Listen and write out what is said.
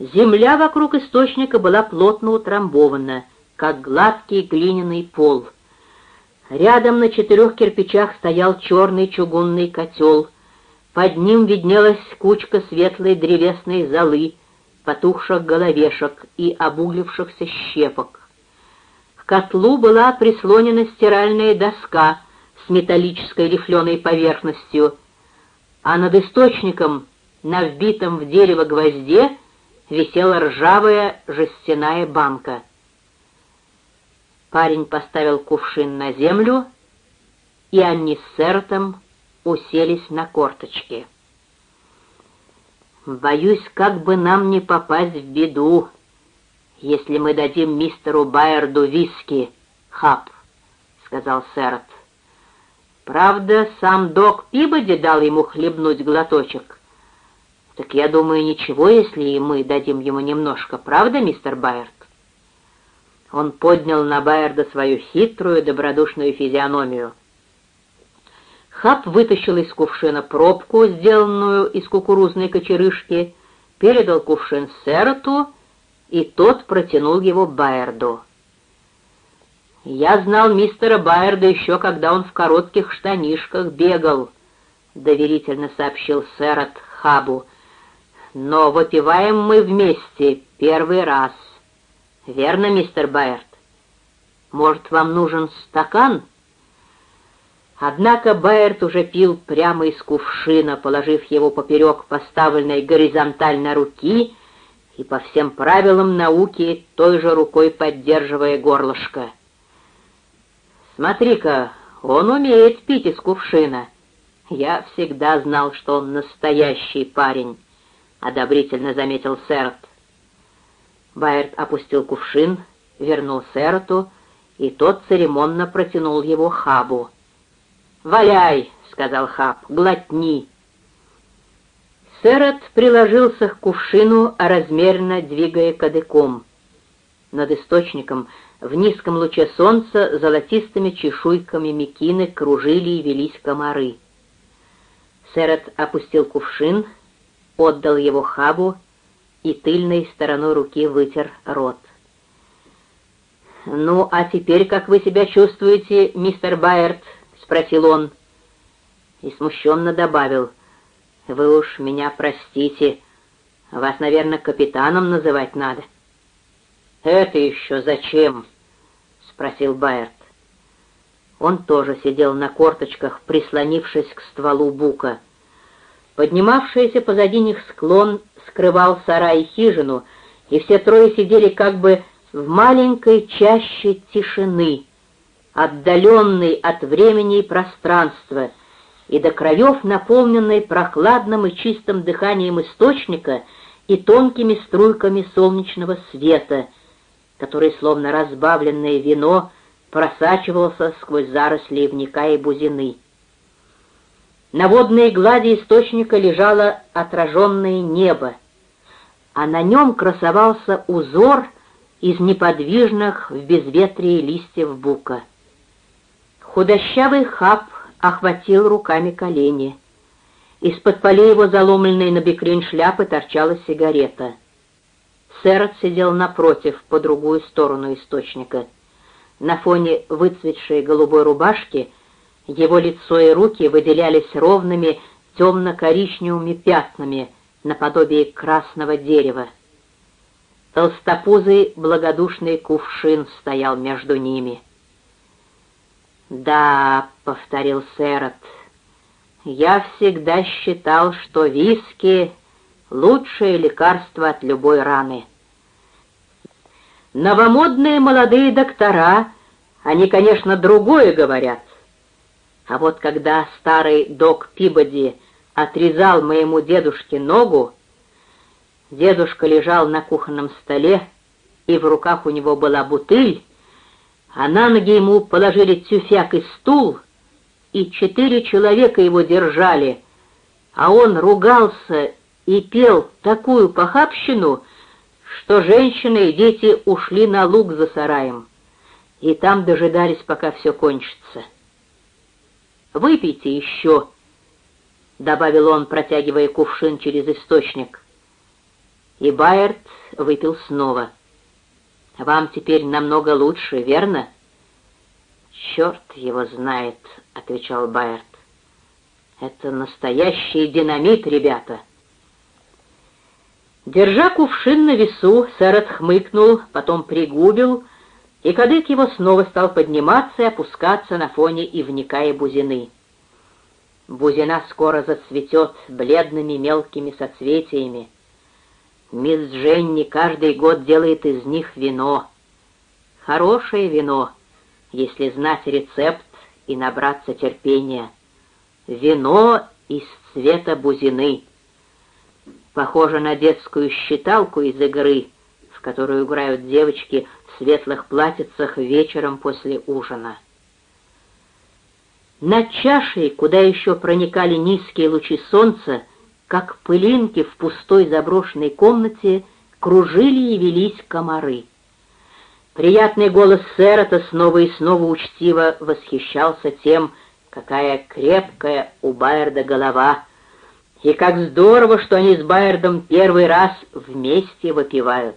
Земля вокруг источника была плотно утрамбована, как гладкий глиняный пол. Рядом на четырех кирпичах стоял черный чугунный котел. Под ним виднелась кучка светлой древесной золы, потухших головешек и обуглившихся щепок. К котлу была прислонена стиральная доска с металлической рифленой поверхностью, а над источником, на вбитом в дерево гвозде, висела ржавая жестяная банка. Парень поставил кувшин на землю, и они с Сертом уселись на корточки. «Боюсь, как бы нам не попасть в беду, если мы дадим мистеру Байерду виски, хап», — сказал Сэрот. «Правда, сам док Пибоди дал ему хлебнуть глоточек». «Так я думаю, ничего, если мы дадим ему немножко, правда, мистер Байерд?» Он поднял на Байерда свою хитрую, добродушную физиономию. Хап вытащил из кувшина пробку, сделанную из кукурузной кочерышки, передал кувшин Серту, и тот протянул его Байерду. «Я знал мистера Байерда еще, когда он в коротких штанишках бегал», — доверительно сообщил Сэрот Хабу, — но выпиваем мы вместе первый раз. Верно, мистер Байерт? Может, вам нужен стакан?» Однако Байерт уже пил прямо из кувшина, положив его поперек поставленной горизонтально руки и по всем правилам науки той же рукой поддерживая горлышко. «Смотри-ка, он умеет пить из кувшина. Я всегда знал, что он настоящий парень». — одобрительно заметил Сэрот. Байерт опустил кувшин, вернул Сэроту, и тот церемонно протянул его Хабу. «Валяй!» — сказал Хаб, — «глотни!» Сэрот приложился к кувшину, размеренно двигая кадыком. Над источником в низком луче солнца золотистыми чешуйками мекины кружили и велись комары. Сэрот опустил кувшин — отдал его Хабу и тыльной стороной руки вытер рот. «Ну, а теперь как вы себя чувствуете, мистер Байерт?» — спросил он. И смущенно добавил. «Вы уж меня простите. Вас, наверное, капитаном называть надо». «Это еще зачем?» — спросил Байерт. Он тоже сидел на корточках, прислонившись к стволу бука — Поднимавшийся позади них склон скрывал сарай и хижину, и все трое сидели как бы в маленькой чаще тишины, отдаленной от времени и пространства, и до краев наполненной прохладным и чистым дыханием источника и тонкими струйками солнечного света, который, словно разбавленное вино, просачивался сквозь заросли ивника и бузины. На водной глади источника лежало отраженное небо, а на нем красовался узор из неподвижных в безветрии листьев бука. Худощавый хаб охватил руками колени. Из-под полей его заломленной на бекрень шляпы торчала сигарета. Сэрот сидел напротив, по другую сторону источника. На фоне выцветшей голубой рубашки — его лицо и руки выделялись ровными темно-коричневыми пятнами наподобие красного дерева. Толстопузый благодушный кувшин стоял между ними. «Да», — повторил Сэрот, — «я всегда считал, что виски — лучшее лекарство от любой раны». Новомодные молодые доктора, они, конечно, другое говорят, а вот когда старый док Пибоди отрезал моему дедушке ногу, дедушка лежал на кухонном столе, и в руках у него была бутыль, а на ноги ему положили тюфяк и стул, и четыре человека его держали, а он ругался и пел такую похабщину, что женщины и дети ушли на луг за сараем, и там дожидались, пока все кончится. Выпейте еще», — добавил он, протягивая кувшин через источник. И Байерт выпил снова. «Вам теперь намного лучше, верно?» «Черт его знает», — отвечал Байерт. «Это настоящий динамит, ребята!» Держа кувшин на весу, сэр хмыкнул, потом пригубил, и кадык его снова стал подниматься и опускаться на фоне ивника и бузины. Бузина скоро зацветет бледными мелкими соцветиями. Мисс Дженни каждый год делает из них вино. Хорошее вино, если знать рецепт и набраться терпения. Вино из цвета бузины. Похоже на детскую считалку из игры, в которую играют девочки в светлых платьицах вечером после ужина. Над чашей, куда еще проникали низкие лучи солнца, как пылинки в пустой заброшенной комнате, кружили и велись комары. Приятный голос сэра-то снова и снова учтиво восхищался тем, какая крепкая у Байерда голова, и как здорово, что они с Байердом первый раз вместе выпивают.